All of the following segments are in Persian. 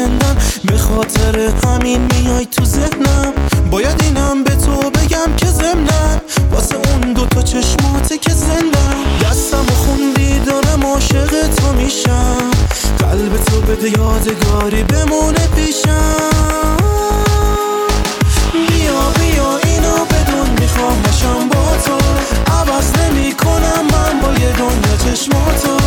زندان. به خاطر همین میای تو ذهنم. باید اینم به تو بگم که زمنم واسه اون دوتا چشماته که زندم. دستم و خوندی دارم عاشق تو میشم. قلب تو بده یادگاری بمونه پیشم. بیا بیا اینو بدون می‌خوام باشم با تو. عوض نمی کنم من با یه دنیا چشماتو.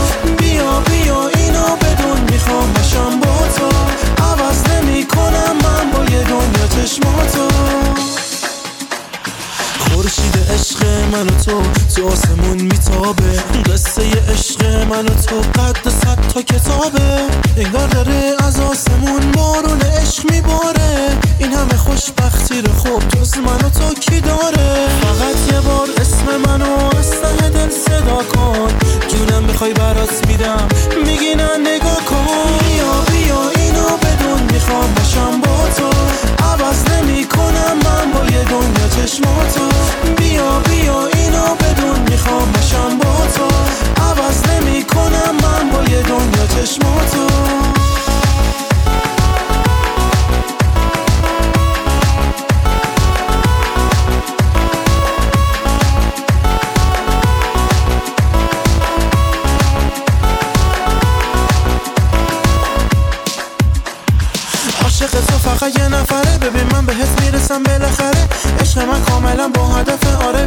من و تو تو آسمون میتابه. قصه عشق من و تو قد صد تا کتابه. انگار داره از آسمون بارون عشق میباره. این همه خوشبختی رو خوب جز من و تو کی داره؟ فقط یه بار اسم منو از ته دل صدا کن. جونم بخوای برات میدم میگی نه نگاه کن. بیا بیا اینو بدون می‌خوام باشم با تو. عوض نمی کنم من با یه دنیا چشماتو. بیا بیا می‌خوام باشم با تو. عوض نمی کنم من با یه دنیا عاشق تو فقط یه نفره. ببین من بهت می‌رسم بالاخره. عشق من کاملا با هدف آره.